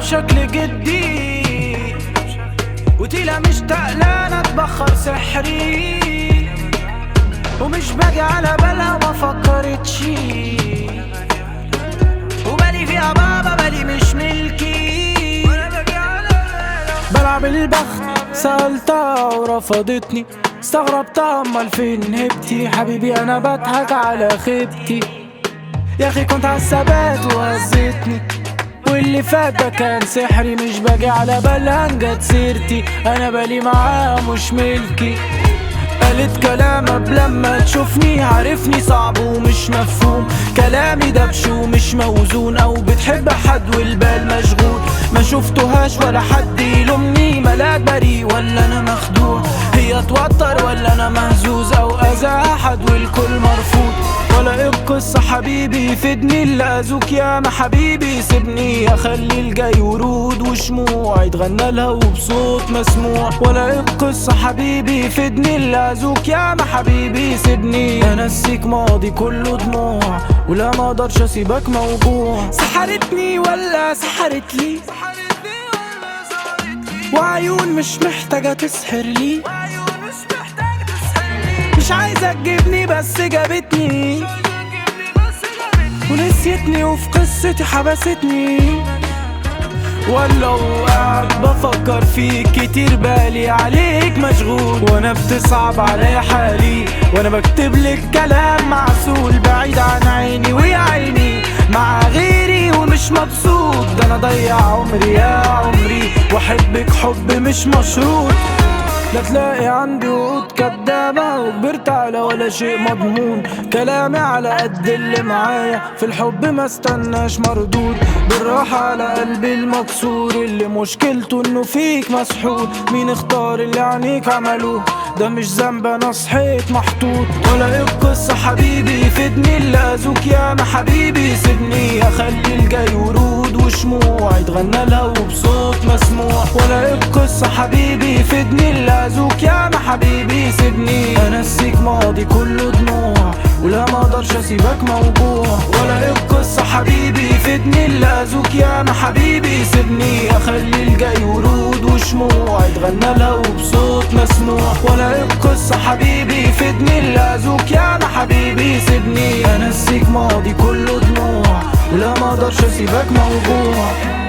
بشكل جدي. وتيلا مش تقلانة تبخر سحري. ومش باجي على بالها ما فكرتش. وبالي فيها بابا بالي مش ملكي. بلعب البخت سألتها ورفضتني. استغربتها أمال فين هبتي؟ حبيبي أنا بضحك على خيبتي. يا أخي كنت عالثبات وهزتني. واللي فات ده كان سحري مش باجي على بالها جت سيرتي أنا بالي معاها مش ملكي. قالت كلام قبل لما تشوفني عارفني صعب ومش مفهوم. كلامي دبش ومش موزون أو بتحب حد والبال مشغول. ما شفتهاش ولا حد يلومني ملاك بريء ولا أنا مخدوع. هي توتر ولا أنا مهزوز أو أذى أحد والكل مرفوض. ولا القصة حبيبي يفيدني اللي اذوك يا ما حبيبي. سيبني أخلي الجاي ورود وشموع يتغنى لها وبصوت مسموع. ولا القصة حبيبي يفيدني اللي اذوك يا ما حبيبي. سيبني انسيك ماضي كله دموع ولا ما أقدرش أسيبك موجوع. سحرتني ولا سحرت لي وعيون مش محتاجة تسحر لي. مش عايزة تجيبني بس جابتني. ونسيتني وفي قصتي حبستني. ولا وقعد بفكر فيك كتير بالي عليك مشغول. وأنا بتصعب عليا حالي. وأنا بكتب لك كلام معسول. بعيد عن عيني ويا عيني. مع غيري ومش مبسوط. ده أنا ضيع عمري يا عمري. وأحبك حب مش مشروط. لا تلاقي عندي كدابة وكبرت على ولا شيء مضمون. كلامي على قد اللي معايا. في الحب ما استناش مردود. بالراحة على قلبي المكسور. اللي مشكلته إنه فيك مسحور. مين اختار اللي عينيك عملوه؟ ده مش ذنب أنا صحيت محطوط. ولا القصة حبيبي يفيدني. اللي اذوك يا ما حبيبي سيبني اخلي الجاي ورود وشموع. يتغنى لها وبصوت مسموع. القصة حبيبي يفيدني اللي اذوك يا ما حبيبي سيبني. انسيك ماضي كله دموع ولا ما أقدرش أسيبك موجوع. ولا القصة حبيبي يفيدني اللي اذوك يا ما حبيبي سيبني. أخلي الجاي ورود وشموع يتغنى لها وبصوت مسموع. ولا القصة حبيبي يفيدني اللي اذوك يا ما حبيبي سيبني. انسيك ماضي كله دموع ولا ما أقدرش أسيبك موجوع.